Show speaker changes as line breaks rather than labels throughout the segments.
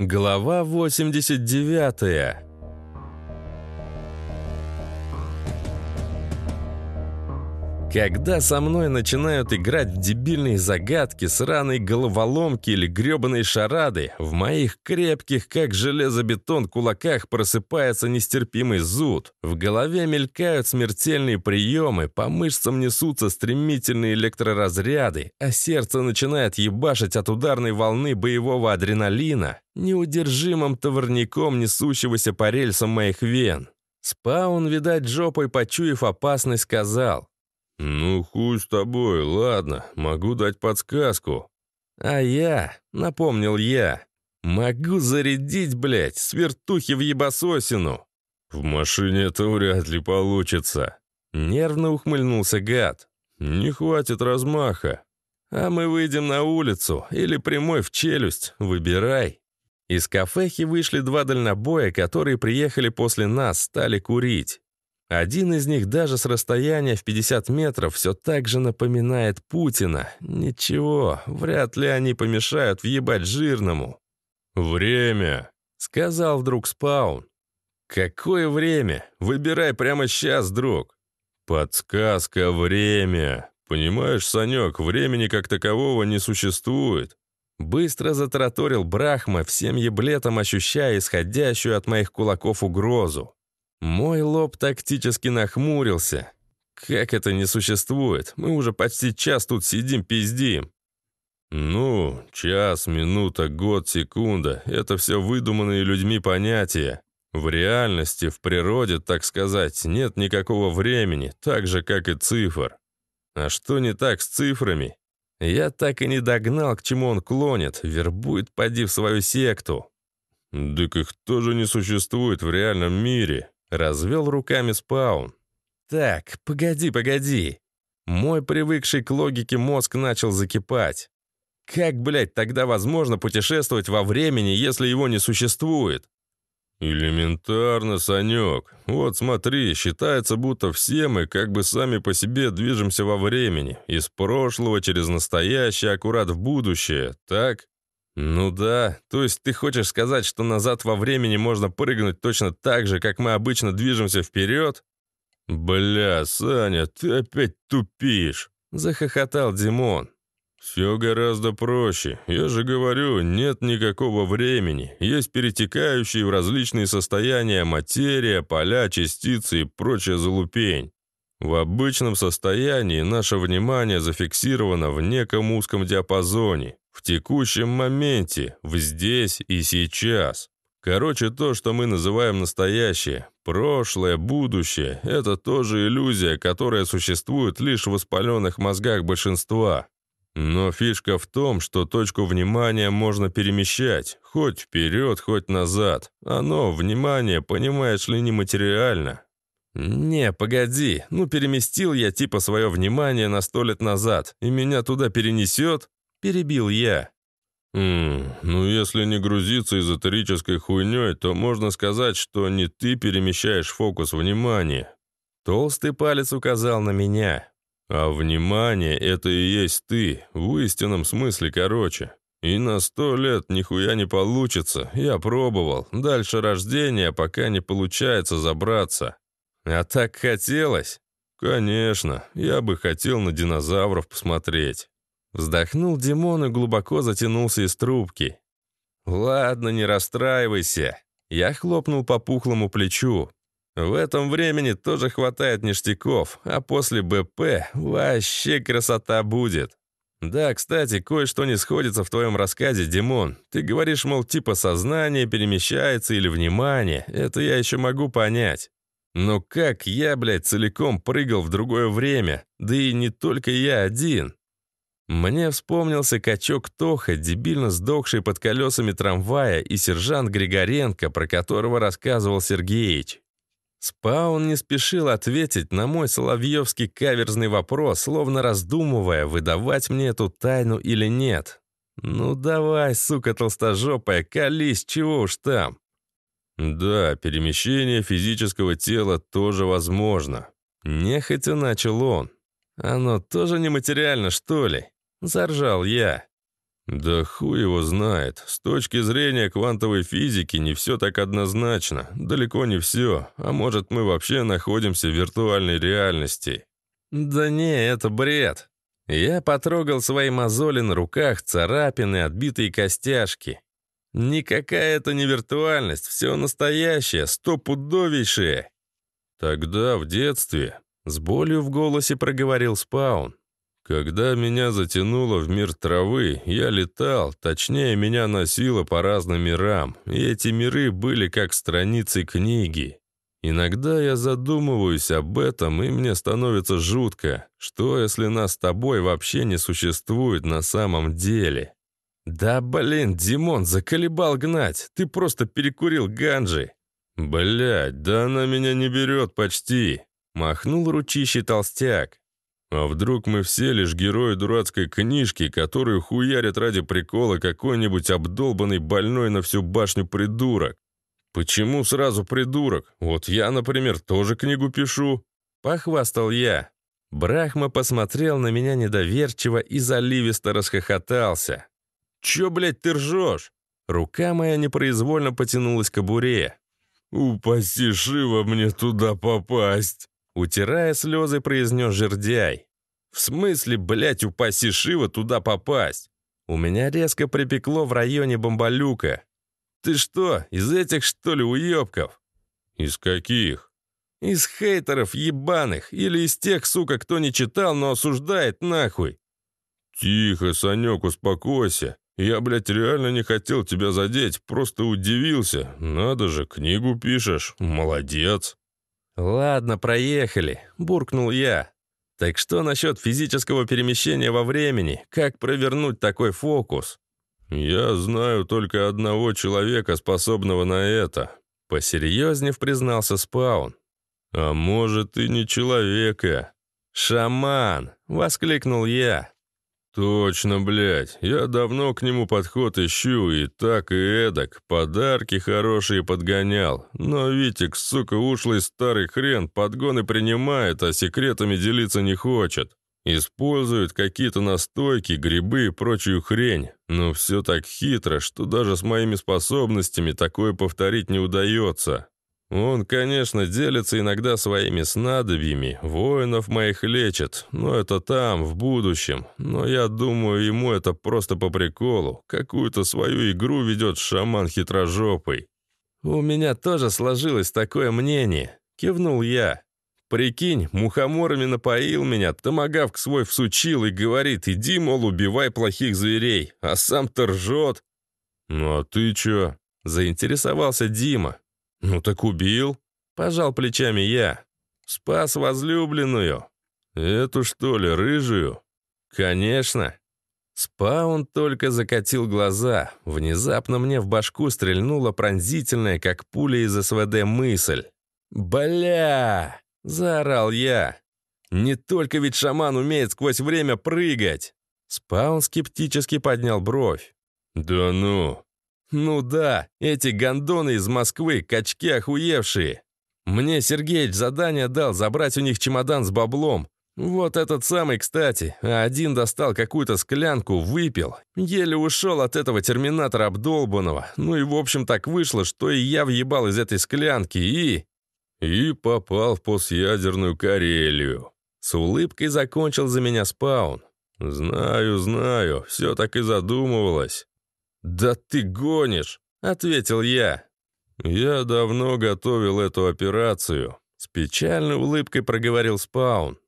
Глава 89 Когда со мной начинают играть в дебильные загадки, сраные головоломки или гребаные шарады, в моих крепких, как железобетон, кулаках просыпается нестерпимый зуд. В голове мелькают смертельные приемы, по мышцам несутся стремительные электроразряды, а сердце начинает ебашить от ударной волны боевого адреналина, неудержимым товарником несущегося по рельсам моих вен. Спаун, видать, жопой почуяв опасность, сказал
«Ну, хуй с тобой, ладно, могу дать подсказку».
«А я», — напомнил я, — «могу зарядить, блядь, свертухи в ебасосину».
«В машине это вряд ли получится», —
нервно ухмыльнулся гад.
«Не хватит размаха».
«А мы выйдем на улицу или прямой в челюсть, выбирай». Из кафехи вышли два дальнобоя, которые приехали после нас, стали курить. Один из них даже с расстояния в 50 метров все так же напоминает Путина. Ничего, вряд ли они помешают въебать жирному.
«Время», —
сказал вдруг Спаун. «Какое время? Выбирай прямо сейчас, друг».
«Подсказка время. Понимаешь, Санек, времени как такового не существует».
Быстро затараторил Брахма, всем еблетом ощущая исходящую от моих кулаков угрозу. Мой лоб тактически нахмурился. Как это не существует? Мы уже почти час тут сидим, пиздим.
Ну, час, минута, год, секунда — это все выдуманные людьми понятия. В реальности, в природе, так сказать, нет никакого времени, так же, как и цифр. А что не так с цифрами? Я так и не догнал, к чему он клонит, вербует, поди в свою секту. «Так их тоже не существует в реальном мире»,
Развел руками спаун. «Так, погоди, погоди». Мой привыкший к логике мозг начал закипать. Как, блядь, тогда возможно путешествовать во времени, если его не существует?
«Элементарно, Санек. Вот смотри, считается, будто все мы как бы сами по себе движемся во времени. Из прошлого через настоящее, аккурат в будущее, так?»
«Ну да, то есть ты хочешь сказать, что назад во времени можно прыгнуть точно так же, как мы обычно движемся вперед?»
«Бля, Саня, ты опять тупишь!»
— захохотал Димон.
«Все гораздо проще. Я же говорю, нет никакого времени. Есть перетекающие в различные состояния материя, поля, частицы и прочая залупень. В обычном состоянии наше внимание зафиксировано в неком узком диапазоне. В текущем моменте, в здесь и сейчас. Короче, то, что мы называем настоящее, прошлое, будущее, это тоже иллюзия, которая существует лишь в воспаленных мозгах большинства. Но фишка в том, что точку внимания можно перемещать, хоть вперед, хоть назад. Оно, внимание, понимаешь ли, нематериально.
«Не, погоди, ну переместил я типа свое внимание на сто лет назад, и меня туда перенесет?» Перебил я.
«Ммм, ну если не грузиться эзотерической хуйней, то можно сказать, что не ты перемещаешь фокус внимания».
Толстый палец указал на меня.
«А внимание — это и есть ты, в истинном смысле короче. И на сто лет нихуя не получится, я пробовал. Дальше рождения, пока не получается забраться».
«А так хотелось?»
«Конечно, я бы хотел на динозавров посмотреть».
Вздохнул Димон и глубоко затянулся из трубки. «Ладно, не расстраивайся». Я хлопнул по пухлому плечу. В этом времени тоже хватает ништяков, а после БП вообще красота будет. Да, кстати, кое-что не сходится в твоем рассказе, Димон. Ты говоришь, мол, типа сознание перемещается или внимание. Это я еще могу понять. Но как я, блядь, целиком прыгал в другое время? Да и не только я один. Мне вспомнился качок Тоха, дебильно сдохший под колесами трамвая, и сержант Григоренко, про которого рассказывал Сергеич. Спаун не спешил ответить на мой соловьевский каверзный вопрос, словно раздумывая, выдавать мне эту тайну или нет. «Ну давай, сука толстожопая, колись, чего уж там».
«Да, перемещение физического тела тоже возможно», —
нехотя начал он. «Оно тоже нематериально, что ли?» Заржал я. Да хуй его знает. С точки зрения квантовой физики не все так однозначно. Далеко не все. А может, мы вообще находимся в виртуальной реальности.
Да не, это бред. Я потрогал свои мозоли на руках, царапины, отбитые костяшки. Никакая это не виртуальность, все настоящее, стопудовейшее.
Тогда, в детстве,
с болью в голосе проговорил Спаун.
Когда меня затянуло в мир травы, я летал, точнее, меня носило по разным мирам, и эти миры были как страницы книги. Иногда я задумываюсь об этом, и мне становится жутко. Что, если нас с тобой вообще не существует на самом деле?
Да блин, Димон, заколебал гнать. Ты просто перекурил ганджи.
Блядь, да она меня не берет почти.
Махнул ручищий толстяк.
А вдруг мы все лишь герои дурацкой книжки, которую хуярит ради прикола какой-нибудь обдолбанный больной на всю башню придурок? Почему сразу придурок? Вот я, например, тоже книгу пишу.
Похвастал я. Брахма посмотрел на меня недоверчиво и заливисто расхохотался. «Чё, блядь, ты ржёшь?» Рука моя непроизвольно потянулась к кобуре.
«Упаси Шива мне туда попасть!»
Утирая слезы, произнес жердяй. «В смысле, блядь, упаси Шива туда попасть?» У меня резко припекло в районе бомбалюка. «Ты что, из этих, что ли, уёбков?»
«Из каких?»
«Из хейтеров ебаных, или из тех, сука, кто не читал, но осуждает нахуй».
«Тихо, Санек, успокойся. Я, блядь, реально не хотел тебя задеть, просто удивился. Надо же, книгу пишешь. Молодец».
«Ладно, проехали», — буркнул я. «Так что насчет физического перемещения во времени? Как провернуть такой фокус?»
«Я знаю только одного человека, способного на это», — посерьезнее признался Спаун. «А может, и не человека».
«Шаман!» — воскликнул я.
«Точно, блядь. Я давно к нему подход ищу, и так, и эдак. Подарки хорошие подгонял. Но Витик, сука, ушлый старый хрен, подгоны принимает, а секретами делиться не хочет. Использует какие-то настойки, грибы и прочую хрень. Но все так хитро, что даже с моими способностями такое повторить не удается. Он, конечно, делится иногда своими снадобьями, воинов моих лечит, но это там, в будущем. Но я думаю, ему это просто по приколу. Какую-то свою игру ведет шаман хитрожопый.
«У меня тоже сложилось такое мнение», — кивнул я. «Прикинь, мухоморами напоил меня, томагавк свой всучил и говорит, иди, мол, убивай плохих зверей, а сам-то ржет».
«Ну а ты чё?»
— заинтересовался Дима.
«Ну так убил», —
пожал плечами я. «Спас возлюбленную».
«Эту, что ли, рыжую?»
«Конечно». Спаун только закатил глаза. Внезапно мне в башку стрельнула пронзительная, как пуля из СВД, мысль. «Бля!» — заорал я. «Не только ведь шаман умеет сквозь время прыгать!» Спаун скептически поднял бровь.
«Да ну!»
«Ну да, эти гондоны из Москвы, качки охуевшие. Мне Сергеич задание дал забрать у них чемодан с баблом. Вот этот самый, кстати. А один достал какую-то склянку, выпил. Еле ушел от этого терминатора обдолбанного. Ну и в общем так вышло, что и я въебал из этой склянки и...
И попал в постъядерную Карелию.
С улыбкой закончил за меня спаун.
«Знаю, знаю, все так и задумывалось.
«Да ты гонишь!» — ответил я.
«Я давно готовил эту операцию», — с печальной улыбкой проговорил Спаун.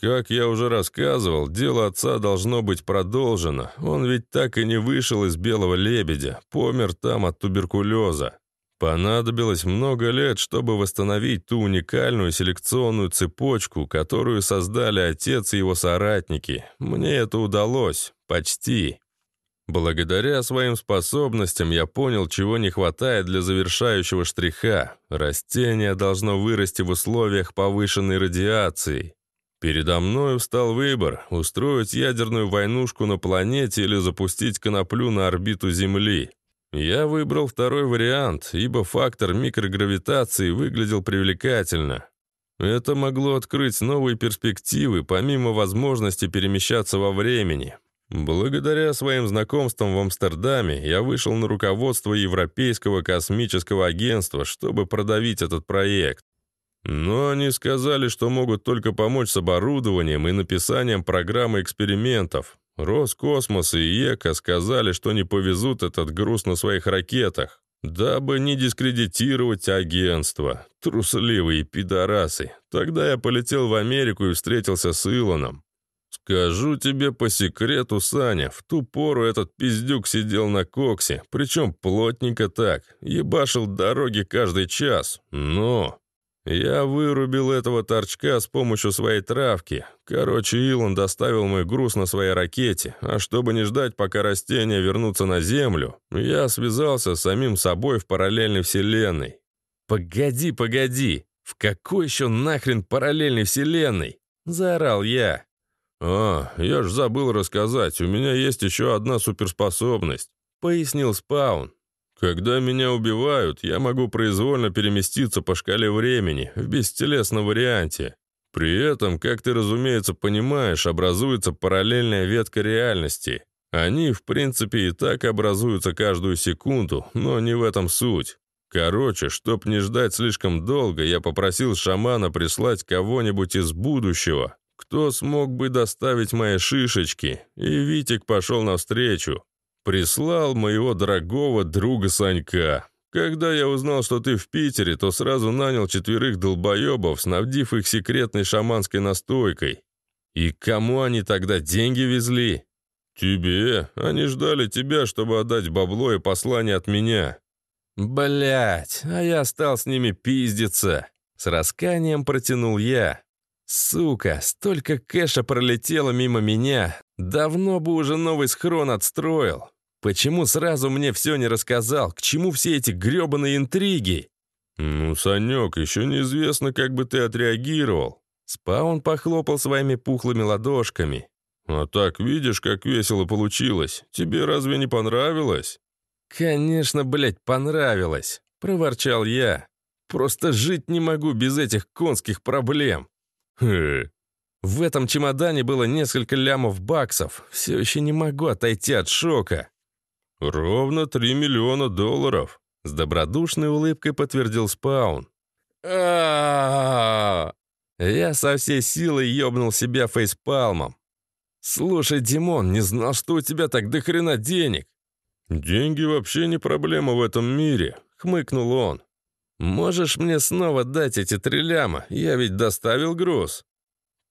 «Как я уже рассказывал, дело отца должно быть продолжено. Он ведь так и не вышел из Белого Лебедя, помер там от туберкулеза. Понадобилось много лет, чтобы восстановить ту уникальную селекционную цепочку, которую создали отец и его соратники. Мне это удалось. Почти. Благодаря своим способностям я понял, чего не хватает для завершающего штриха. Растение должно вырасти в условиях повышенной радиации. Передо мной встал выбор – устроить ядерную войнушку на планете или запустить коноплю на орбиту Земли. Я выбрал второй вариант, ибо фактор микрогравитации выглядел привлекательно. Это могло открыть новые перспективы, помимо возможности перемещаться во времени. Благодаря своим знакомствам в Амстердаме я вышел на руководство Европейского космического агентства, чтобы продавить этот проект. Но они сказали, что могут только помочь с оборудованием и написанием программы экспериментов. Роскосмос и ЕКО сказали, что не повезут этот груз на своих ракетах, дабы не дискредитировать агентство. Трусливые пидорасы. Тогда я полетел в Америку и встретился с Илоном. «Скажу тебе по секрету, Саня, в ту пору этот пиздюк сидел на коксе, причем плотненько так, ебашил дороги каждый час, но...» Я вырубил этого торчка с помощью своей травки. Короче, Илон доставил мой груз на своей ракете, а чтобы не ждать, пока растения вернутся на Землю, я связался с самим собой в параллельной вселенной. «Погоди, погоди! В какой еще нахрен параллельной вселенной?» – заорал я. «А, я ж забыл рассказать, у меня есть еще одна суперспособность», — пояснил Спаун. «Когда меня убивают, я могу произвольно переместиться по шкале времени в бестелесном варианте. При этом, как ты, разумеется, понимаешь, образуется параллельная ветка реальности. Они, в принципе, и так образуются каждую секунду, но не в этом суть. Короче, чтоб не ждать слишком долго, я попросил шамана прислать кого-нибудь из будущего, кто смог бы доставить мои шишечки, и Витик пошел навстречу. Прислал моего дорогого друга Санька. Когда я узнал, что ты в Питере, то сразу нанял четверых долбоебов, снабдив их секретной шаманской настойкой. И кому они тогда деньги везли? Тебе. Они ждали тебя, чтобы отдать бабло и послание от меня. Блять, а я стал с ними пиздиться. С расканием протянул я. Сука, столько кэша пролетело мимо меня. Давно бы уже новый схрон отстроил. Почему сразу мне все не рассказал? К чему все эти гребаные интриги? Ну, Санек, еще неизвестно, как бы ты отреагировал. Спаун похлопал своими пухлыми ладошками. А так, видишь, как весело получилось. Тебе разве не понравилось? Конечно, блядь, понравилось, проворчал я. Просто жить не могу без этих конских проблем. Хе. В этом чемодане было несколько лямов баксов. Все еще не могу отойти от шока. «Ровно три миллиона долларов», — с добродушной улыбкой подтвердил Спаун. Я со всей силой ёбнул себя фейспалмом. «Слушай, Димон, не знал, что у тебя так до хрена денег». «Деньги вообще не проблема в этом мире», — хмыкнул он. «Можешь мне снова дать эти три ляма? Я ведь доставил груз».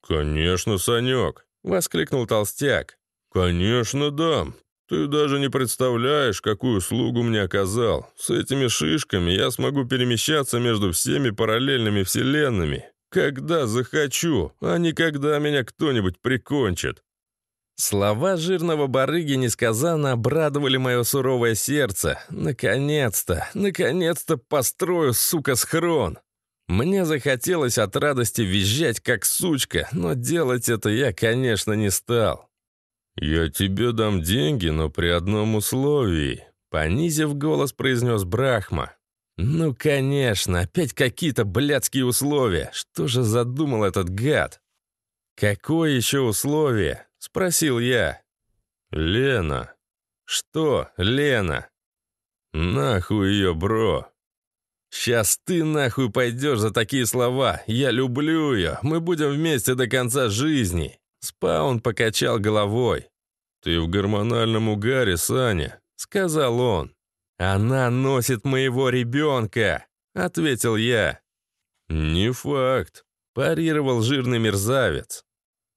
«Конечно, Санек», — воскликнул толстяк. «Конечно дам. Ты даже не представляешь, какую услугу мне оказал. С этими шишками я смогу перемещаться между всеми параллельными вселенными. Когда захочу, а не когда меня кто-нибудь прикончит». Слова жирного барыги несказанно обрадовали мое суровое сердце. Наконец-то, наконец-то построю, сука, схрон. Мне захотелось от радости визжать, как сучка, но делать это я, конечно, не стал. «Я тебе дам деньги, но при одном условии», — понизив голос, произнес Брахма. «Ну, конечно, опять какие-то блядские условия. Что же задумал этот гад?» «Какое еще условие?» — спросил я. «Лена». «Что, Лена?» «Нахуй ее, бро». «Сейчас ты нахуй пойдешь за такие слова. Я люблю ее. Мы будем вместе до конца жизни». Спаун покачал головой. «Ты в гормональном угаре, Саня», — сказал он. «Она носит моего ребенка», — ответил я. «Не факт», — парировал жирный мерзавец.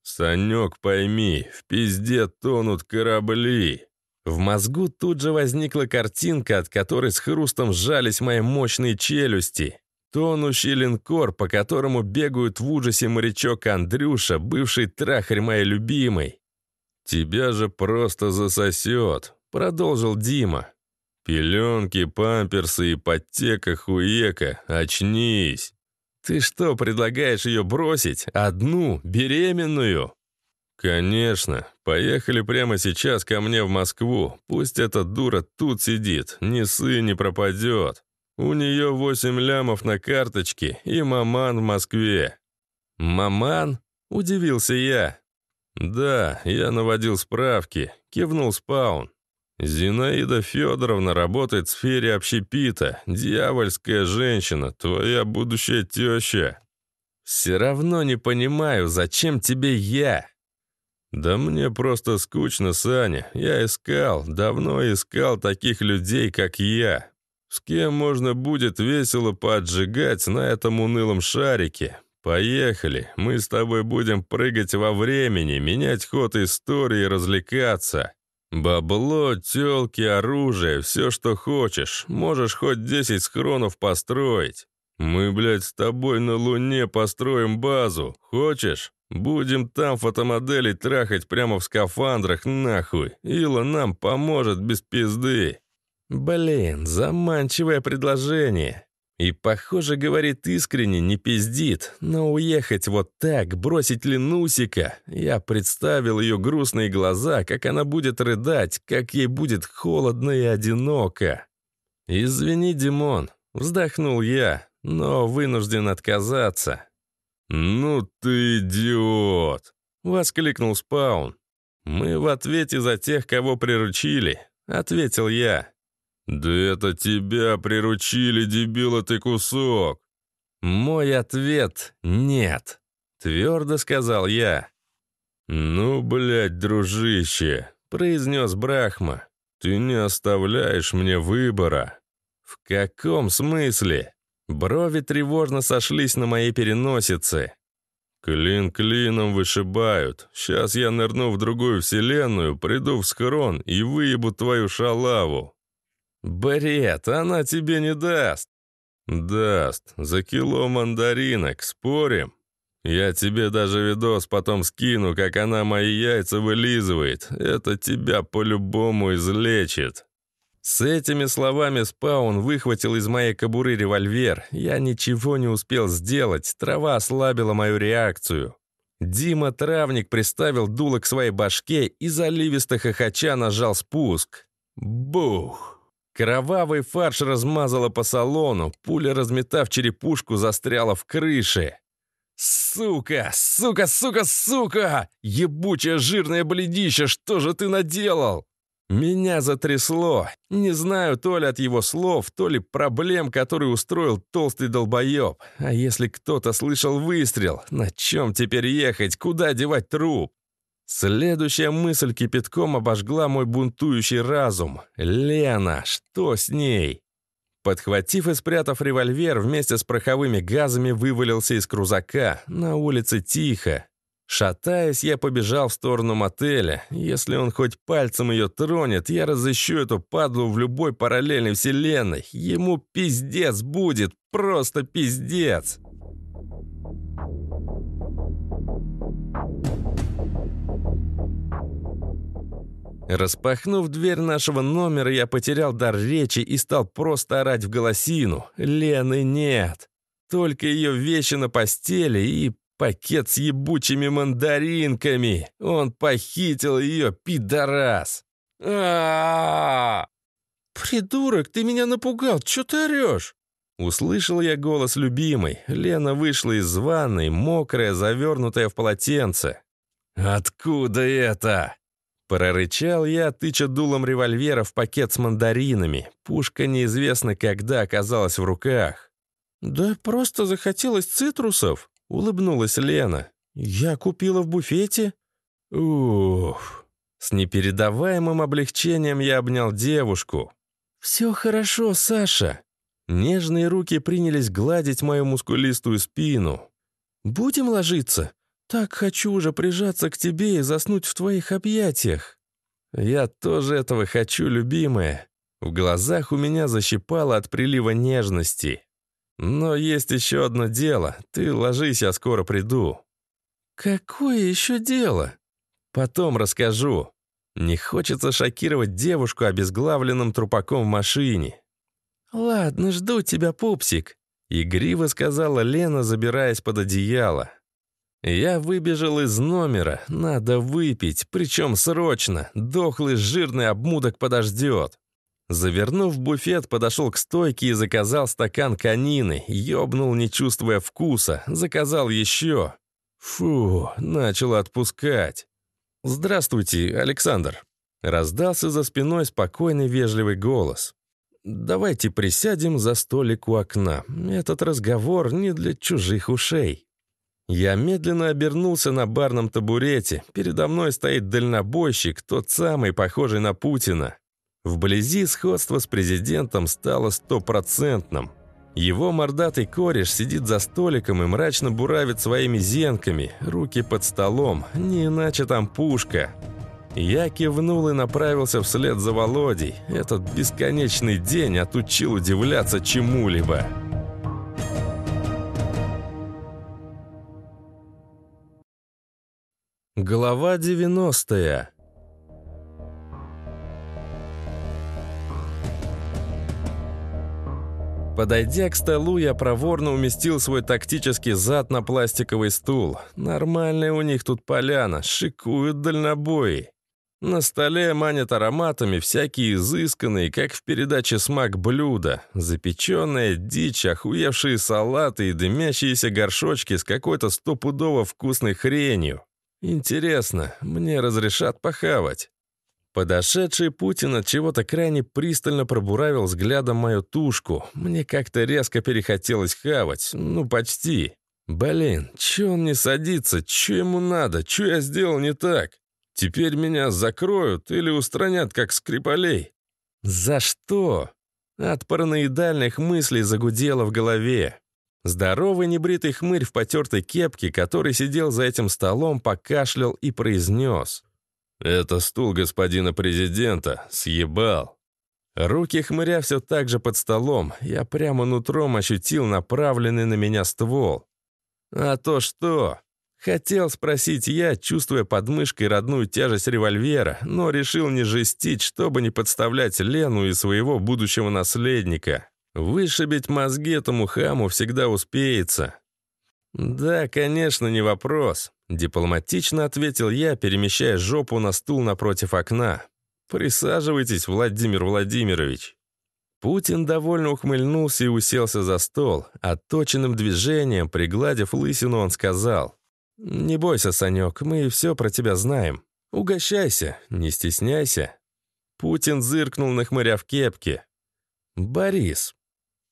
«Санек, пойми, в пизде тонут корабли». В мозгу тут же возникла картинка, от которой с хрустом сжались мои мощные челюсти. Тонущий линкор, по которому бегают в ужасе морячок Андрюша, бывший трахарь моей любимой. «Тебя же просто засосет», — продолжил Дима. «Пеленки, памперсы, ипотека, хуека, очнись!» «Ты что, предлагаешь ее бросить? Одну, беременную?» «Конечно. Поехали прямо сейчас ко мне в Москву. Пусть эта дура тут сидит, ни сын не пропадет. У нее восемь лямов на карточке и маман в Москве». «Маман?» – удивился я. «Да, я наводил справки», — кивнул Спаун. «Зинаида Федоровна работает в сфере общепита. Дьявольская женщина, твоя будущая теща». «Все равно не понимаю, зачем тебе я?» «Да мне просто скучно, Саня. Я искал, давно искал таких людей, как я. С кем можно будет весело поджигать на этом унылом шарике? Поехали, мы с тобой будем прыгать во времени, менять ход истории и развлекаться. Бабло, тёлки, оружие, все, что хочешь. Можешь хоть 10 схронов построить. Мы, блядь, с тобой на Луне построим базу. Хочешь? Будем там фотомодели трахать прямо в скафандрах, нахуй. Ила нам поможет без пизды. Блин, заманчивое предложение. И, похоже, говорит искренне, не пиздит. Но уехать вот так, бросить Ленусика... Я представил ее грустные глаза, как она будет рыдать, как ей будет холодно и одиноко. «Извини, Димон», — вздохнул я, но вынужден отказаться. «Ну ты идиот!» — воскликнул Спаун. «Мы в ответе за тех, кого приручили», — ответил я. «Да это тебя приручили, дебила ты кусок!» Мой ответ — нет, твердо сказал я. «Ну, блядь, дружище», — произнес Брахма, — «ты не оставляешь мне выбора». «В каком смысле?» Брови тревожно сошлись на моей переносице. «Клин клином вышибают. Сейчас я нырну в другую вселенную, приду в схрон и выебу твою шалаву». «Бред, она тебе не даст». «Даст. За кило мандаринок. Спорим? Я тебе даже видос потом скину, как она мои яйца вылизывает. Это тебя по-любому излечит». С этими словами Спаун выхватил из моей кобуры револьвер. Я ничего не успел сделать, трава ослабила мою реакцию. Дима Травник приставил дуло к своей башке и заливисто хохоча нажал спуск. Бух! Кровавый фарш размазало по салону, пуля, разметав черепушку, застряла в крыше. «Сука! Сука! Сука! Сука! Ебучее жирное бледище, что же ты наделал?» Меня затрясло. Не знаю, то ли от его слов, то ли проблем, которые устроил толстый долбоеб. А если кто-то слышал выстрел, на чем теперь ехать, куда девать труп? Следующая мысль кипятком обожгла мой бунтующий разум. Лена, что с ней? Подхватив и спрятав револьвер, вместе с пороховыми газами вывалился из крузака. На улице тихо. Шатаясь, я побежал в сторону мотеля. Если он хоть пальцем ее тронет, я разыщу эту падлу в любой параллельной вселенной. Ему пиздец будет, просто пиздец. Распахнув дверь нашего номера, я потерял дар речи и стал просто орать в голосину. Лены нет. Только ее вещи на постели и Пакет с ебучими мандаринками. Он похитил ее, пидорас. а «Придурок, ты меня напугал, чё ты орёшь?» Услышал я голос любимой. Лена вышла из ванной, мокрая, завернутая в полотенце. «Откуда это?» Прорычал я, тыча дулом револьвера в пакет с мандаринами. Пушка неизвестно когда оказалась в руках. «Да просто захотелось цитрусов», Улыбнулась Лена. «Я купила в буфете?» «Уф!» С непередаваемым облегчением я обнял девушку. «Все хорошо, Саша!» Нежные руки принялись гладить мою мускулистую спину. «Будем ложиться? Так хочу уже прижаться к тебе и заснуть в твоих объятиях». «Я тоже этого хочу, любимая». В глазах у меня защипало от прилива нежности. Но есть еще одно дело. Ты ложись, я скоро приду». «Какое еще дело?» «Потом расскажу. Не хочется шокировать девушку обезглавленным трупаком в машине». «Ладно, жду тебя, пупсик», — игриво сказала Лена, забираясь под одеяло. Я выбежал из номера. Надо выпить, причем срочно. Дохлый жирный обмудок подождет. Завернув буфет, подошел к стойке и заказал стакан конины. Ёбнул, не чувствуя вкуса. Заказал еще. Фу, начал отпускать. «Здравствуйте, Александр!» Раздался за спиной спокойный вежливый голос. «Давайте присядем за столик у окна. Этот разговор не для чужих ушей». Я медленно обернулся на барном табурете. Передо мной стоит дальнобойщик, тот самый, похожий на Путина. Вблизи сходство с президентом стало стопроцентным. Его мордатый кореш сидит за столиком и мрачно буравит своими зенками, руки под столом, не иначе там пушка. Я кивнул и направился вслед за Володей. Этот бесконечный день отучил удивляться чему-либо. Глава 90 Подойдя к столу, я проворно уместил свой тактический зад на пластиковый стул. Нормальная у них тут поляна, шикуют дальнобои. На столе манят ароматами всякие изысканные, как в передаче «Смак» блюда. Запеченная дичь, охуевшие салаты и дымящиеся горшочки с какой-то стопудово вкусной хренью. Интересно, мне разрешат похавать? Подошедший Путин от чего-то крайне пристально пробуравил взглядом мою тушку. Мне как-то резко перехотелось хавать. Ну, почти. Блин, чё он не садится? Чё ему надо? Чё я сделал не так? Теперь меня закроют или устранят, как скрипалей? За что? От параноидальных мыслей загудело в голове. Здоровый небритый хмырь в потертой кепке, который сидел за этим столом, покашлял и произнес. «Это стул господина президента. Съебал». Руки хмыря все так же под столом. Я прямо нутром ощутил направленный на меня ствол. «А то что?» Хотел спросить я, чувствуя под мышкой родную тяжесть револьвера, но решил не жестить, чтобы не подставлять Лену и своего будущего наследника. Вышибить мозги этому хаму всегда успеется. «Да, конечно, не вопрос», — дипломатично ответил я, перемещая жопу на стул напротив окна. «Присаживайтесь, Владимир Владимирович». Путин довольно ухмыльнулся и уселся за стол. Отточенным движением, пригладив лысину, он сказал. «Не бойся, Санек, мы все про тебя знаем. Угощайся, не стесняйся». Путин зыркнул на хмыря в кепке. «Борис,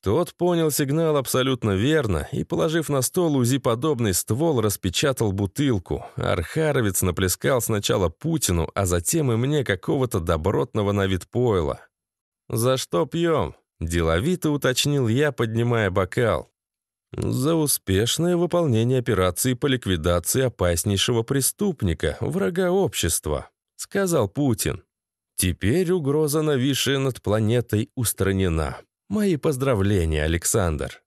тот понял сигнал абсолютно верно и, положив на стол УЗИ-подобный ствол, распечатал бутылку. Архаровец наплескал сначала Путину, а затем и мне какого-то добротного на вид пойла. «За что пьем?» – деловито уточнил я, поднимая бокал. «За успешное выполнение операции по ликвидации опаснейшего преступника, врага общества», – сказал Путин. «Теперь угроза, нависшая над планетой, устранена. Мои поздравления, Александр.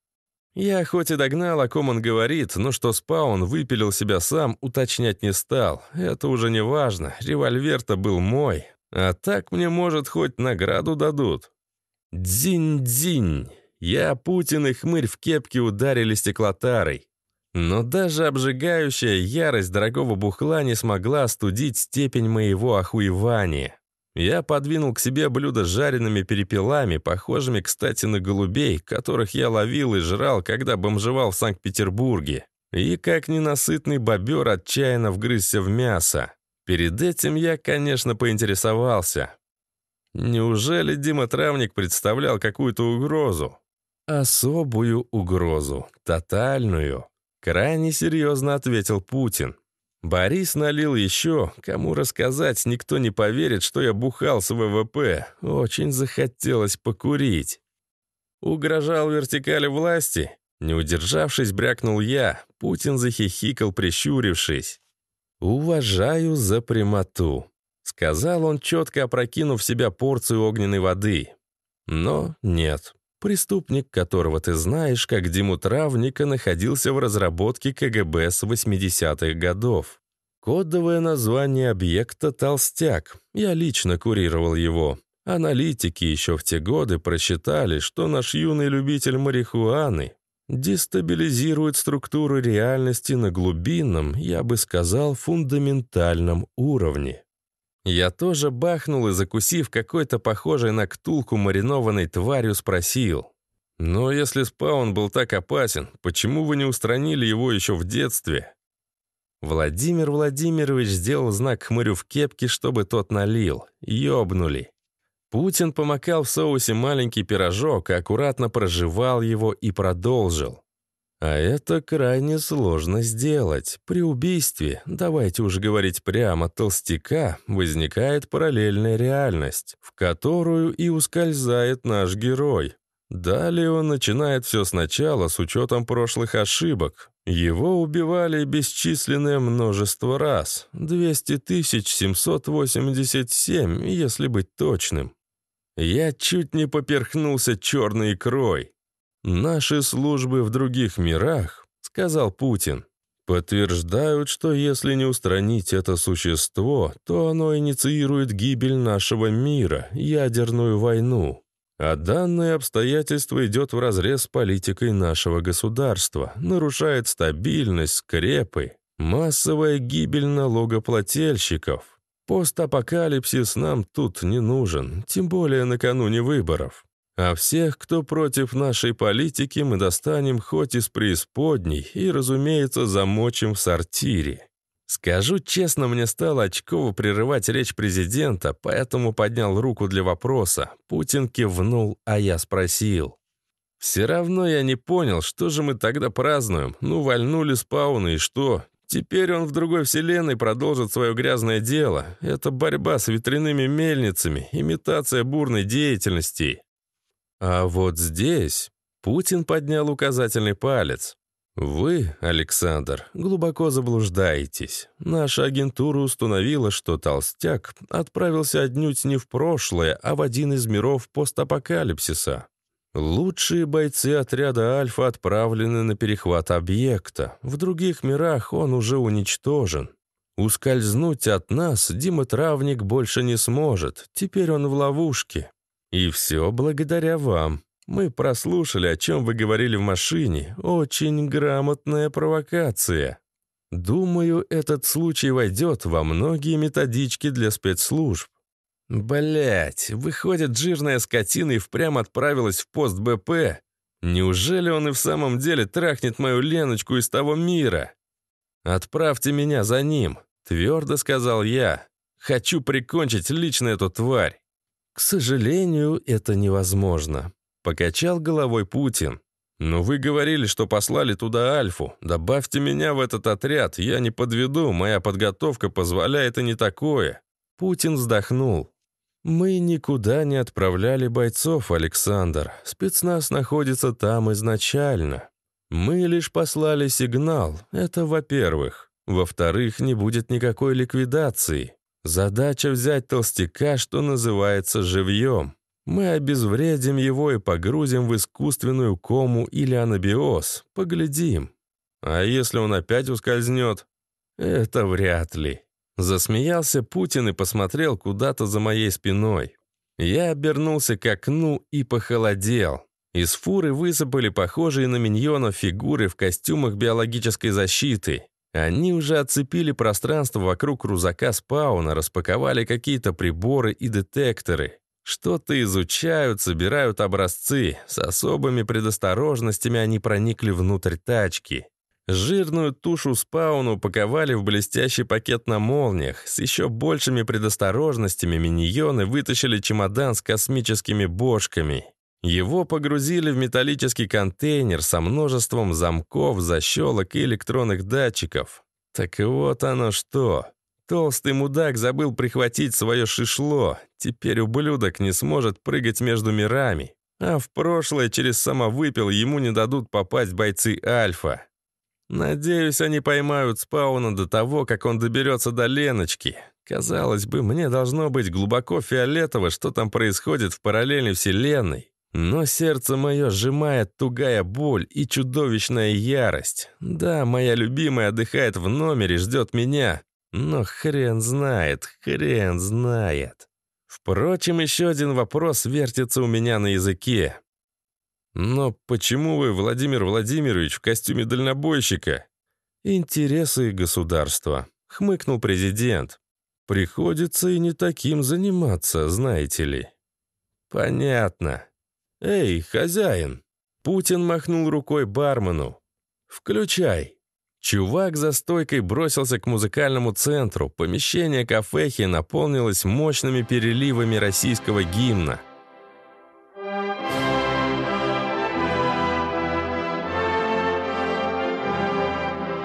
Я хоть и догнал, о ком он говорит, но что спаун выпилил себя сам, уточнять не стал. Это уже не важно, револьвер-то был мой. А так мне, может, хоть награду дадут. Дзинь-дзинь. Я, Путин и хмырь в кепке ударили стеклотарой. Но даже обжигающая ярость дорогого бухла не смогла остудить степень моего охуевания. Я подвинул к себе блюдо с жареными перепелами, похожими, кстати, на голубей, которых я ловил и жрал, когда бомжевал в Санкт-Петербурге. И как ненасытный бобер отчаянно вгрызся в мясо. Перед этим я, конечно, поинтересовался. Неужели Дима Травник представлял какую-то угрозу? Особую угрозу. Тотальную. Крайне серьезно ответил Путин. Борис налил еще. Кому рассказать, никто не поверит, что я бухал с ВВП. Очень захотелось покурить. Угрожал вертикали власти. Не удержавшись, брякнул я. Путин захихикал, прищурившись. «Уважаю за прямоту», — сказал он, четко опрокинув в себя порцию огненной воды. Но нет. Преступник, которого ты знаешь, как Диму Травника, находился в разработке КГБ с 80-х годов. Кодовое название объекта «Толстяк». Я лично курировал его. Аналитики еще в те годы просчитали, что наш юный любитель марихуаны дестабилизирует структуру реальности на глубинном, я бы сказал, фундаментальном уровне. Я тоже бахнул и, закусив какой-то похожей на ктулку маринованной тварью, спросил. «Но если спаун был так опасен, почему вы не устранили его еще в детстве?» Владимир Владимирович сделал знак хмырю в кепке, чтобы тот налил. Ёбнули. Путин помакал в соусе маленький пирожок, аккуратно прожевал его и продолжил. А это крайне сложно сделать. При убийстве, давайте уж говорить прямо, толстяка, возникает параллельная реальность, в которую и ускользает наш герой. Далее он начинает все сначала с учетом прошлых ошибок. Его убивали бесчисленное множество раз. 200 787, если быть точным. Я чуть не поперхнулся черной икрой. «Наши службы в других мирах», — сказал Путин, подтверждают, что если не устранить это существо, то оно инициирует гибель нашего мира, ядерную войну. А данное обстоятельство идет вразрез с политикой нашего государства, нарушает стабильность, скрепы, массовая гибель налогоплательщиков. Постапокалипсис нам тут не нужен, тем более накануне выборов. А всех, кто против нашей политики, мы достанем хоть из преисподней и, разумеется, замочим в сортире. Скажу честно, мне стало очково прерывать речь президента, поэтому поднял руку для вопроса. Путин кивнул, а я спросил. «Все равно я не понял, что же мы тогда празднуем? Ну, вальнули спауна, и что? Теперь он в другой вселенной продолжит свое грязное дело. Это борьба с ветряными мельницами, имитация бурной деятельности. А вот здесь Путин поднял указательный палец. «Вы, Александр, глубоко заблуждаетесь. Наша агентура установила, что Толстяк отправился отнюдь не в прошлое, а в один из миров постапокалипсиса. Лучшие бойцы отряда «Альфа» отправлены на перехват объекта. В других мирах он уже уничтожен. Ускользнуть от нас Дима Травник больше не сможет. Теперь он в ловушке. И все благодаря вам. Мы прослушали, о чем вы говорили в машине. Очень грамотная провокация. Думаю, этот случай войдет во многие методички для спецслужб. Блять, выходит, жирная скотина и впрямь отправилась в пост БП. Неужели он и в самом деле трахнет мою Леночку из того мира? Отправьте меня за ним, твердо сказал я. Хочу прикончить лично эту тварь. «К сожалению, это невозможно», — покачал головой Путин. «Но вы говорили, что послали туда Альфу. Добавьте меня в этот отряд, я не подведу, моя подготовка позволяет и не такое». Путин вздохнул. «Мы никуда не отправляли бойцов, Александр. Спецназ находится там изначально. Мы лишь послали сигнал, это во-первых. Во-вторых, не будет никакой ликвидации. Задача взять толстяка, что называется, живьем. Мы обезвредим его и погрузим в искусственную кому или анабиоз. Поглядим. А если он опять ускользнет? Это вряд ли. Засмеялся Путин и посмотрел куда-то за моей спиной. Я обернулся к окну и похолодел. Из фуры высыпали похожие на миньонов фигуры в костюмах биологической защиты. Они уже оцепили пространство вокруг рузака спауна, распаковали какие-то приборы и детекторы. Что-то изучают, собирают образцы. С особыми предосторожностями они проникли внутрь тачки. Жирную тушу спауна упаковали в блестящий пакет на молниях. С еще большими предосторожностями миньоны вытащили чемодан с космическими бошками. Его погрузили в металлический контейнер со множеством замков, защелок и электронных датчиков. Так вот оно что. Толстый мудак забыл прихватить свое шишло. Теперь ублюдок не сможет прыгать между мирами. А в прошлое через самовыпил ему не дадут попасть бойцы Альфа. Надеюсь, они поймают спауна до того, как он доберется до Леночки. Казалось бы, мне должно быть глубоко фиолетово, что там происходит в параллельной вселенной. Но сердце мое сжимает тугая боль и чудовищная ярость. Да, моя любимая отдыхает в номере, ждет меня. Но хрен знает, хрен знает. Впрочем, еще один вопрос вертится у меня на языке. «Но почему вы, Владимир Владимирович, в костюме дальнобойщика?» «Интересы государства», — хмыкнул президент. «Приходится и не таким заниматься, знаете ли». «Понятно», «Эй, хозяин!» Путин махнул рукой бармену. «Включай!» Чувак за стойкой бросился к музыкальному центру. Помещение кафехи наполнилось мощными переливами российского гимна.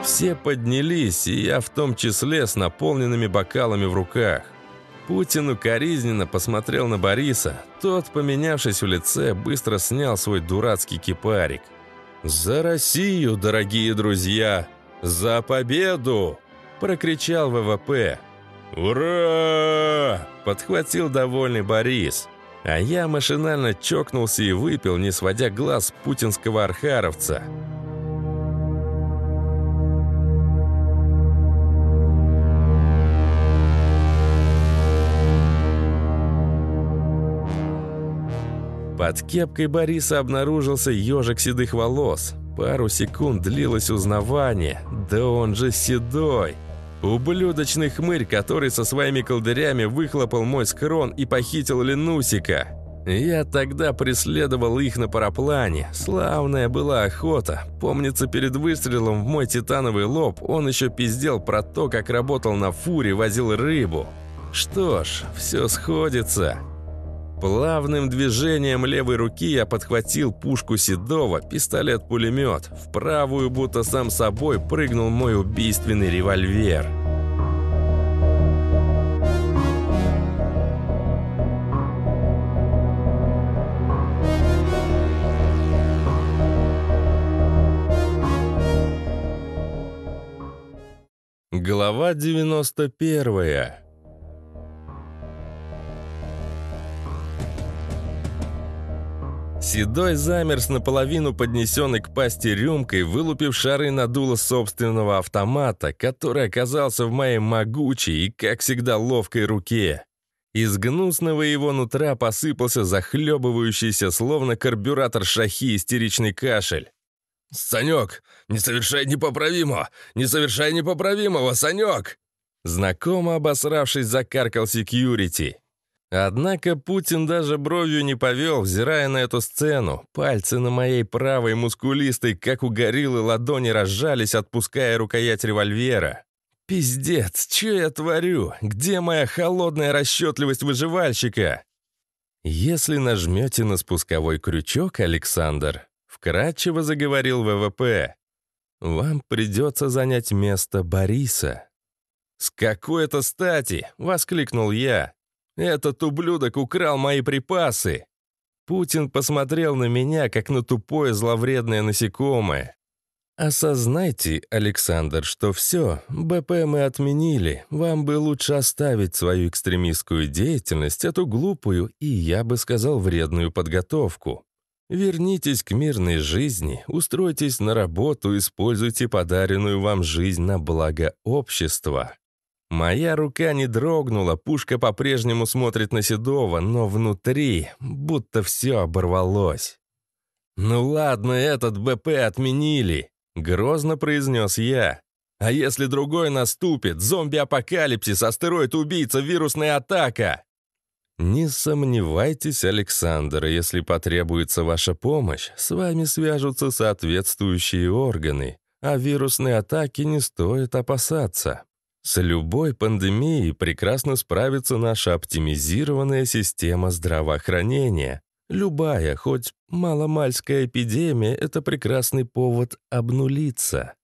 Все поднялись, и я в том числе с наполненными бокалами в руках. Путин укоризненно посмотрел на Бориса. Тот, поменявшись в лице, быстро снял свой дурацкий кипарик. «За Россию, дорогие друзья! За победу!» – прокричал ВВП. «Ура!» – подхватил довольный Борис. А я машинально чокнулся и выпил, не сводя глаз путинского архаровца. Под кепкой Бориса обнаружился ежик седых волос. Пару секунд длилось узнавание. Да он же седой. Ублюдочный хмырь, который со своими колдырями выхлопал мой скрон и похитил Ленусика. Я тогда преследовал их на параплане. Славная была охота. Помнится, перед выстрелом в мой титановый лоб он еще пиздел про то, как работал на фуре, возил рыбу. Что ж, все сходится. Плавным движением левой руки я подхватил пушку Седова, пистолет-пулемет. В правую, будто сам собой, прыгнул мой убийственный револьвер. Глава 91 Седой замер с наполовину поднесенной к пасти рюмкой, вылупив шары на дуло собственного автомата, который оказался в моей могучей и, как всегда, ловкой руке. Из гнусного его нутра посыпался захлебывающийся, словно карбюратор шахи, истеричный кашель. «Санек, не совершай непоправимо! Не совершай непоправимого, Санек!» Знакомо обосравшись, закаркал секьюрити. Однако Путин даже бровью не повел, взирая на эту сцену. Пальцы на моей правой мускулистой, как у гориллы, ладони разжались, отпуская рукоять револьвера. «Пиздец, что я творю? Где моя холодная расчетливость выживальщика?» «Если нажмете на спусковой крючок, Александр», — вкратчиво заговорил ВВП, «вам придется занять место Бориса». «С какой это стати?» — воскликнул я. Этот ублюдок украл мои припасы. Путин посмотрел на меня, как на тупое зловредное насекомое. «Осознайте, Александр, что все, БП мы отменили. Вам бы лучше оставить свою экстремистскую деятельность, эту глупую и, я бы сказал, вредную подготовку. Вернитесь к мирной жизни, устройтесь на работу, используйте подаренную вам жизнь на благо общества. Моя рука не дрогнула, пушка по-прежнему смотрит на Седова, но внутри будто все оборвалось. «Ну ладно, этот БП отменили», — грозно произнес я. «А если другой наступит? Зомби-апокалипсис, астероид-убийца, вирусная атака!» «Не сомневайтесь, Александр, если потребуется ваша помощь, с вами свяжутся соответствующие органы, а вирусной атаки не стоит опасаться. С любой пандемией прекрасно справится наша оптимизированная система здравоохранения. Любая, хоть маломальская эпидемия – это прекрасный повод обнулиться.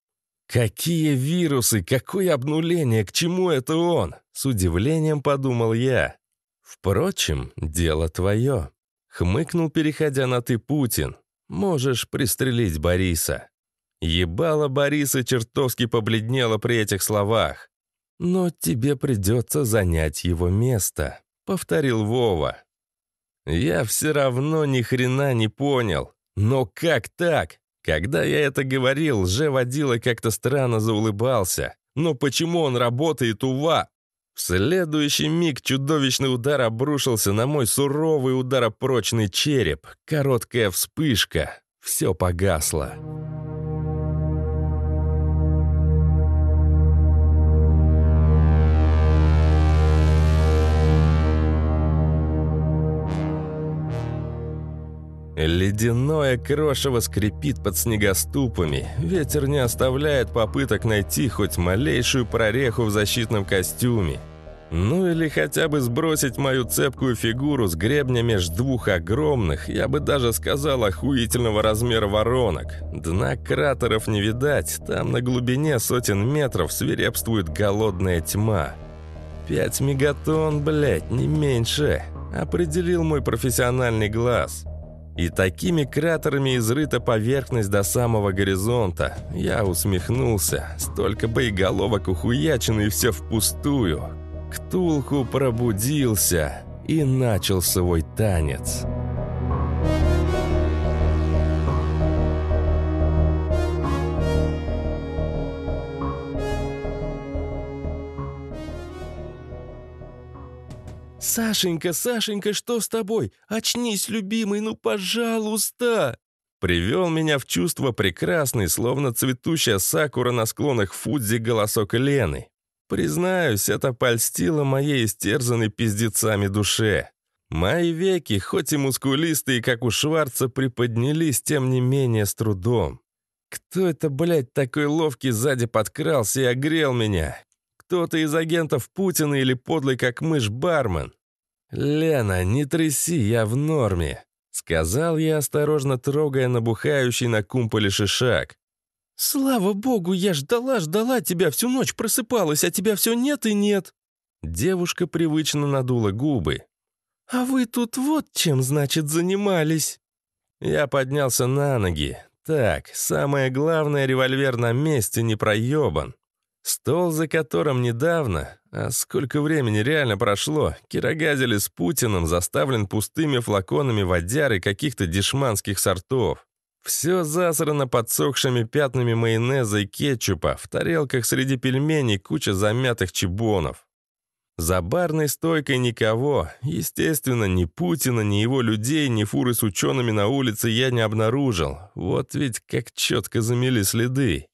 «Какие вирусы? Какое обнуление? К чему это он?» С удивлением подумал я. «Впрочем, дело твое», — хмыкнул, переходя на «ты, Путин. «Можешь пристрелить Бориса». Ебало Бориса чертовски побледнело при этих словах. «Но тебе придется занять его место», — повторил Вова. Я все равно ни хрена не понял. Но как так? Когда я это говорил, лже-водила как-то странно заулыбался. Но почему он работает, ува? В следующий миг чудовищный удар обрушился на мой суровый ударопрочный череп. Короткая вспышка. Все погасло. Ледяное крошево скрипит под снегоступами. Ветер не оставляет попыток найти хоть малейшую прореху в защитном костюме. Ну или хотя бы сбросить мою цепкую фигуру с гребня меж двух огромных, я бы даже сказал, охуительного размера воронок. Дна кратеров не видать, там на глубине сотен метров свирепствует голодная тьма. Пять мегатонн, блять, не меньше, определил мой профессиональный глаз. И такими кратерами изрыта поверхность до самого горизонта. Я усмехнулся. Столько боеголовок ухуячено и все впустую. Ктулху пробудился и начал свой танец. «Сашенька, Сашенька, что с тобой? Очнись, любимый, ну, пожалуйста!» Привел меня в чувство прекрасный, словно цветущая сакура на склонах Фудзи голосок Лены. Признаюсь, это польстило моей истерзанной пиздецами душе. Мои веки, хоть и мускулистые, как у Шварца, приподнялись, тем не менее, с трудом. Кто это, блядь, такой ловкий сзади подкрался и огрел меня? Кто-то из агентов Путина или подлый, как мышь, бармен? «Лена, не тряси, я в норме», — сказал я, осторожно трогая набухающий на кумполе шишак. «Слава богу, я ждала-ждала тебя, всю ночь просыпалась, а тебя все нет и нет». Девушка привычно надула губы. «А вы тут вот чем, значит, занимались?» Я поднялся на ноги. Так, самое главное, револьвер на месте не проебан. Стол, за которым недавно, а сколько времени реально прошло, кирогазили с Путиным, заставлен пустыми флаконами водяры каких-то дешманских сортов. Все засрано подсохшими пятнами майонеза и кетчупа, в тарелках среди пельменей куча замятых чебонов. За барной стойкой никого, естественно, ни Путина, ни его людей, ни фуры с учеными на улице я не обнаружил. Вот ведь как четко замели следы.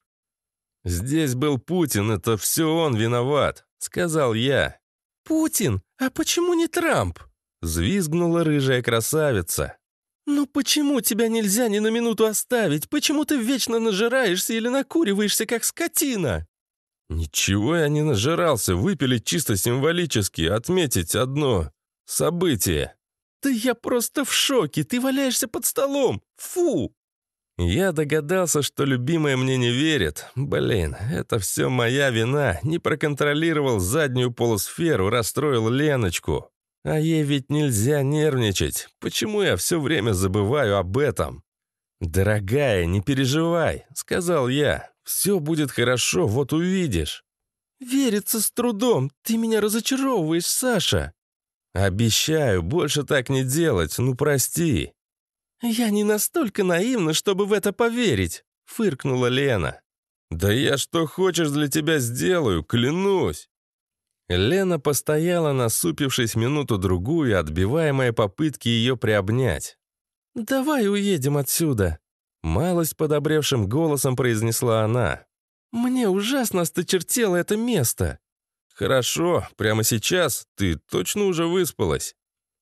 «Здесь был Путин, это все он виноват», — сказал я. «Путин? А почему не Трамп?» — взвизгнула рыжая красавица. «Ну почему тебя нельзя ни на минуту оставить? Почему ты вечно нажираешься или накуриваешься, как скотина?» «Ничего я не нажирался, выпили чисто символически, отметить одно событие». «Да я просто в шоке, ты валяешься под столом! Фу!» Я догадался, что любимая мне не верит. Блин, это все моя вина. Не проконтролировал заднюю полусферу, расстроил Леночку. А ей ведь нельзя нервничать. Почему я все время забываю об этом? «Дорогая, не переживай», — сказал я. «Все будет хорошо, вот увидишь». «Верится с трудом. Ты меня разочаровываешь, Саша». «Обещаю, больше так не делать, ну прости». «Я не настолько наивна, чтобы в это поверить», — фыркнула Лена. «Да я что хочешь для тебя сделаю, клянусь». Лена постояла, насупившись минуту-другую, отбивая попытки ее приобнять. «Давай уедем отсюда», — малость подобревшим голосом произнесла она. «Мне ужасно осточертело это место». «Хорошо, прямо сейчас ты точно уже выспалась?»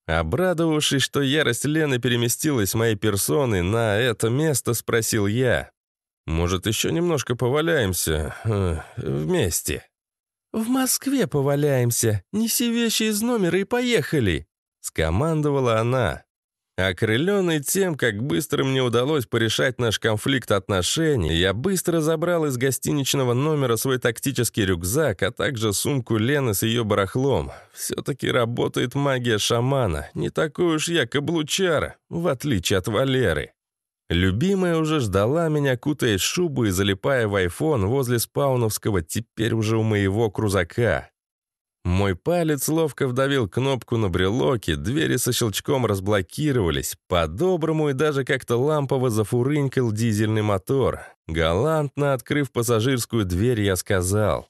Обрадовавшись, что ярость Лены переместилась с моей персоны на это место, спросил я. «Может, еще немножко поваляемся э, вместе?» «В Москве поваляемся. Неси вещи из номера и поехали!» Скомандовала она. Окрыленный тем, как быстро мне удалось порешать наш конфликт отношений, я быстро забрал из гостиничного номера свой тактический рюкзак, а также сумку Лены с ее барахлом. Все-таки работает магия шамана, не такой уж я каблучара, в отличие от Валеры. Любимая уже ждала меня, кутаясь в шубу и залипая в айфон возле спауновского, теперь уже у моего крузака. Мой палец ловко вдавил кнопку на брелоке, двери со щелчком разблокировались, по-доброму и даже как-то лампово зафурынькал дизельный мотор. Галантно открыв пассажирскую дверь, я сказал.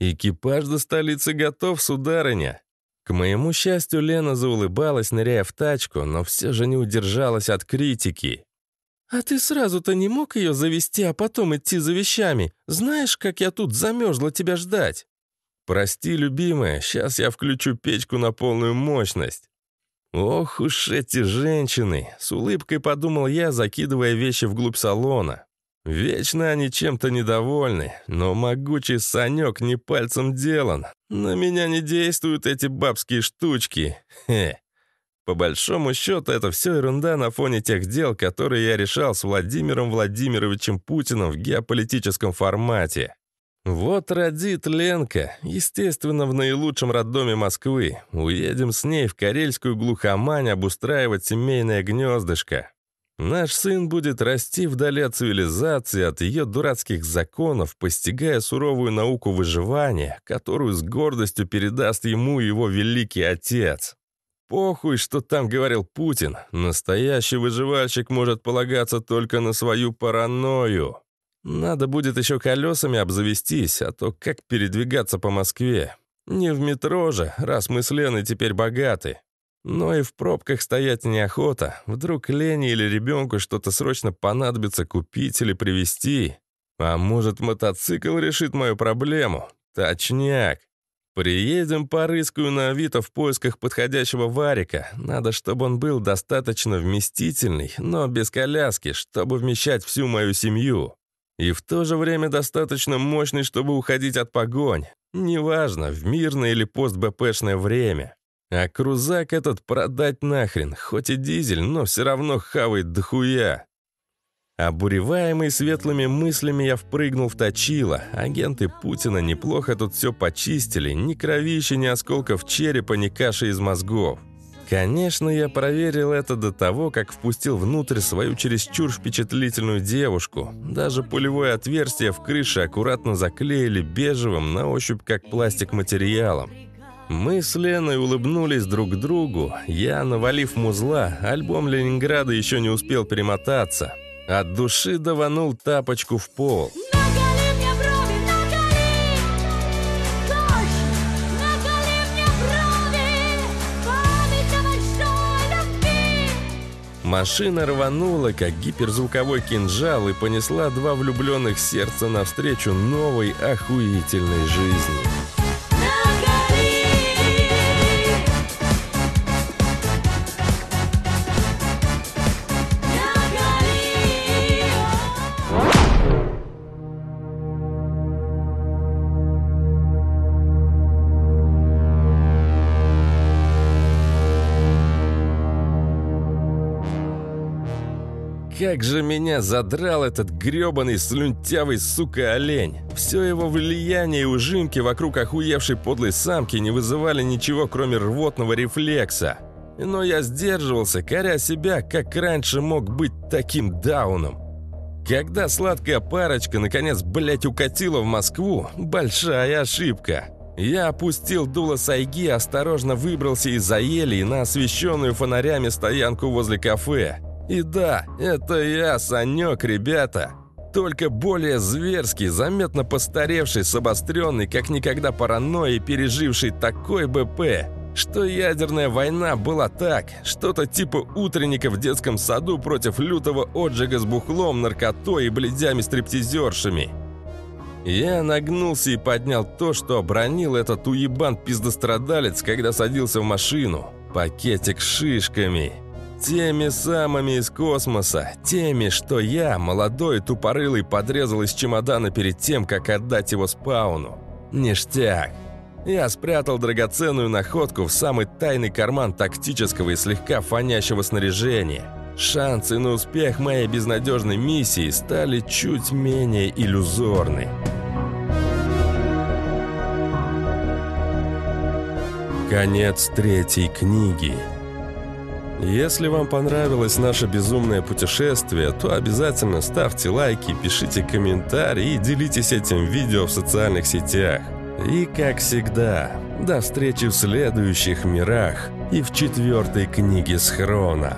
«Экипаж до столицы готов, сударыня». К моему счастью, Лена заулыбалась, ныряя в тачку, но все же не удержалась от критики. «А ты сразу-то не мог ее завести, а потом идти за вещами? Знаешь, как я тут замерзла тебя ждать?» «Прости, любимая, сейчас я включу печку на полную мощность». Ох уж эти женщины! С улыбкой подумал я, закидывая вещи вглубь салона. Вечно они чем-то недовольны, но могучий Санек не пальцем делан. На меня не действуют эти бабские штучки. Хе. По большому счету, это все ерунда на фоне тех дел, которые я решал с Владимиром Владимировичем Путиным в геополитическом формате. Вот родит Ленка, естественно, в наилучшем роддоме Москвы. Уедем с ней в карельскую глухомань обустраивать семейное гнездышко. Наш сын будет расти вдали от цивилизации, от ее дурацких законов, постигая суровую науку выживания, которую с гордостью передаст ему его великий отец. Похуй, что там говорил Путин. Настоящий выживальщик может полагаться только на свою паранойю. Надо будет еще колесами обзавестись, а то как передвигаться по Москве? Не в метро же, раз мы с Леной теперь богаты. Но и в пробках стоять неохота. Вдруг Лене или ребенку что-то срочно понадобится купить или привезти. А может, мотоцикл решит мою проблему? Точняк. Приедем по Рысскую на Авито в поисках подходящего варика. Надо, чтобы он был достаточно вместительный, но без коляски, чтобы вмещать всю мою семью. И в то же время достаточно мощный, чтобы уходить от погонь. Неважно, в мирное или пост-БПшное время. А крузак этот продать нахрен, хоть и дизель, но все равно хавает дохуя. Обуреваемый светлыми мыслями я впрыгнул в точило. Агенты Путина неплохо тут все почистили, ни кровища, ни осколков черепа, ни каши из мозгов. Конечно, я проверил это до того, как впустил внутрь свою чересчур впечатлительную девушку. Даже пулевое отверстие в крыше аккуратно заклеили бежевым, на ощупь как пластик материалом. Мы с Леной улыбнулись друг другу. Я, навалив музла, альбом Ленинграда еще не успел перемотаться. От души даванул тапочку в пол. Машина рванула, как гиперзвуковой кинжал, и понесла два влюбленных сердца навстречу новой охуительной жизни. Как же меня задрал этот грёбаный слюнтявый сука олень. Все его влияние и ужимки вокруг охуевшей подлой самки не вызывали ничего, кроме рвотного рефлекса. Но я сдерживался, коря себя, как раньше мог быть таким дауном. Когда сладкая парочка наконец, блять, укатила в Москву, большая ошибка. Я опустил дуло сайги, осторожно выбрался из-за ели на освещенную фонарями стоянку возле кафе. И да, это я, Санек, ребята. Только более зверский, заметно постаревший, с обостренной, как никогда паранойей, переживший такой БП, что ядерная война была так, что-то типа утренника в детском саду против лютого отжига с бухлом, наркотой и бледями-стриптизершами. Я нагнулся и поднял то, что обронил этот уебан-пиздострадалец, когда садился в машину. Пакетик с шишками. Теми самыми из космоса, теми, что я, молодой тупорылый, подрезал из чемодана перед тем, как отдать его спауну. Ништяк. Я спрятал драгоценную находку в самый тайный карман тактического и слегка фонящего снаряжения. Шансы на успех моей безнадежной миссии стали чуть менее иллюзорны. Конец третьей книги. Если вам понравилось наше безумное путешествие, то обязательно ставьте лайки, пишите комментарии и делитесь этим видео в социальных сетях. И, как всегда, до встречи в следующих мирах и в четвертой книге Схрона.